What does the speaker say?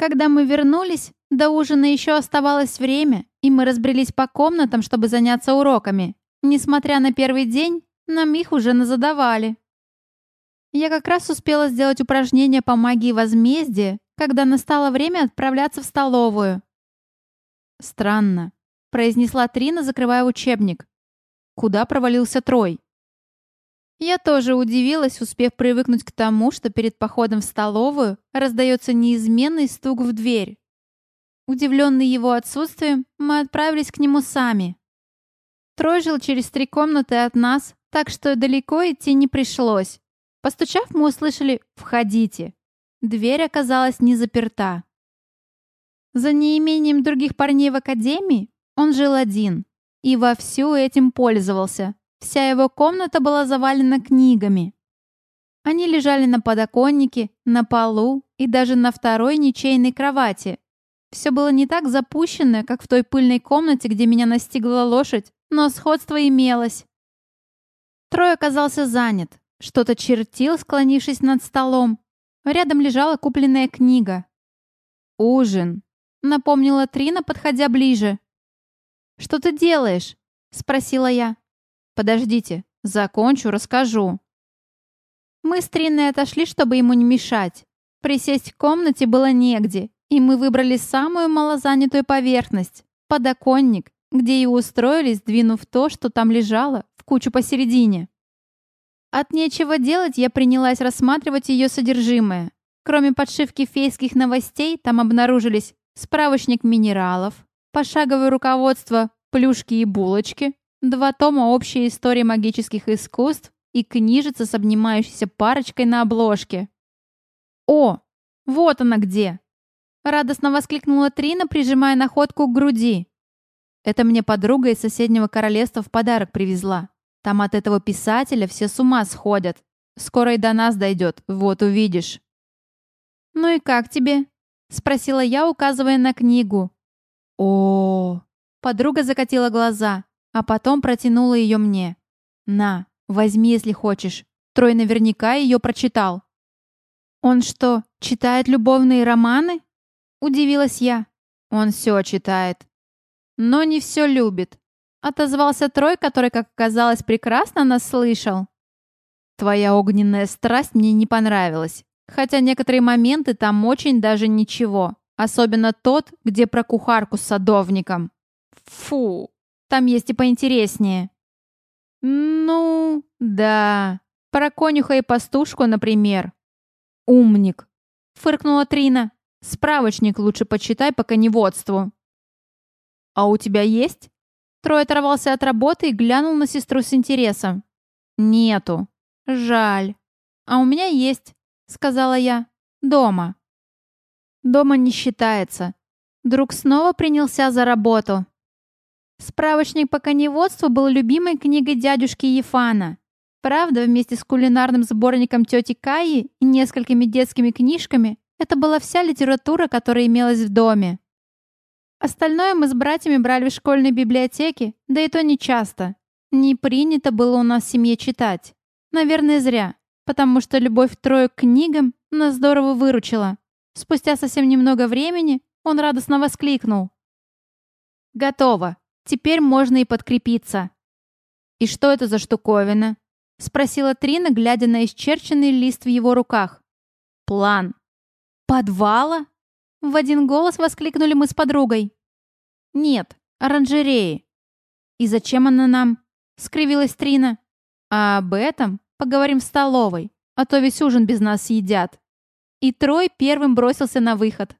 Когда мы вернулись, до ужина еще оставалось время, и мы разбрелись по комнатам, чтобы заняться уроками. Несмотря на первый день, нам их уже назадавали. Я как раз успела сделать упражнение по магии возмездия, когда настало время отправляться в столовую. «Странно», — произнесла Трина, закрывая учебник. «Куда провалился Трой?» Я тоже удивилась, успев привыкнуть к тому, что перед походом в столовую раздается неизменный стук в дверь. Удивленный его отсутствием, мы отправились к нему сами. Трой жил через три комнаты от нас, так что далеко идти не пришлось. Постучав, мы услышали «Входите». Дверь оказалась не заперта. За неимением других парней в академии он жил один и вовсю этим пользовался. Вся его комната была завалена книгами. Они лежали на подоконнике, на полу и даже на второй ничейной кровати. Все было не так запущено, как в той пыльной комнате, где меня настигла лошадь, но сходство имелось. Трой оказался занят. Что-то чертил, склонившись над столом. Рядом лежала купленная книга. «Ужин», — напомнила Трина, подходя ближе. «Что ты делаешь?» — спросила я. «Подождите, закончу, расскажу». Мы с Триной отошли, чтобы ему не мешать. Присесть в комнате было негде, и мы выбрали самую малозанятую поверхность — подоконник, где и устроились, двинув то, что там лежало, в кучу посередине. От нечего делать я принялась рассматривать ее содержимое. Кроме подшивки фейских новостей, там обнаружились справочник минералов, пошаговое руководство «Плюшки и булочки», два тома общей истории магических искусств и книжица с обнимающейся парочкой на обложке. «О, вот она где!» Радостно воскликнула Трина, прижимая находку к груди. «Это мне подруга из соседнего королевства в подарок привезла. Там от этого писателя все с ума сходят. Скоро и до нас дойдет, вот увидишь». «Ну и как тебе?» — спросила я, указывая на книгу. о Подруга закатила глаза, а потом протянула ее мне. «На, возьми, если хочешь. Трой наверняка ее прочитал». «Он что, читает любовные романы?» — удивилась я. «Он все читает. Но не все любит. Отозвался Трой, который, как оказалось, прекрасно нас слышал. Твоя огненная страсть мне не понравилась. Хотя некоторые моменты там очень даже ничего. Особенно тот, где про кухарку с садовником. Фу, там есть и поинтереснее. Ну, да. Про конюха и пастушку, например. Умник. Фыркнула Трина. Справочник лучше почитай по коневодству. А у тебя есть? Трой оторвался от работы и глянул на сестру с интересом. «Нету. Жаль. А у меня есть», — сказала я. «Дома». «Дома не считается». Друг снова принялся за работу. Справочник по коневодству был любимой книгой дядюшки Ефана. Правда, вместе с кулинарным сборником тети Каи и несколькими детскими книжками это была вся литература, которая имелась в доме. Остальное мы с братьями брали в школьной библиотеке, да и то не часто. Не принято было у нас в семье читать. Наверное, зря, потому что любовь Трою к книгам нас здорово выручила. Спустя совсем немного времени он радостно воскликнул. «Готово. Теперь можно и подкрепиться». «И что это за штуковина?» — спросила Трина, глядя на исчерченный лист в его руках. «План». «Подвала?» В один голос воскликнули мы с подругой. «Нет, оранжереи». «И зачем она нам?» — скривилась Трина. «А об этом поговорим в столовой, а то весь ужин без нас съедят». И Трой первым бросился на выход.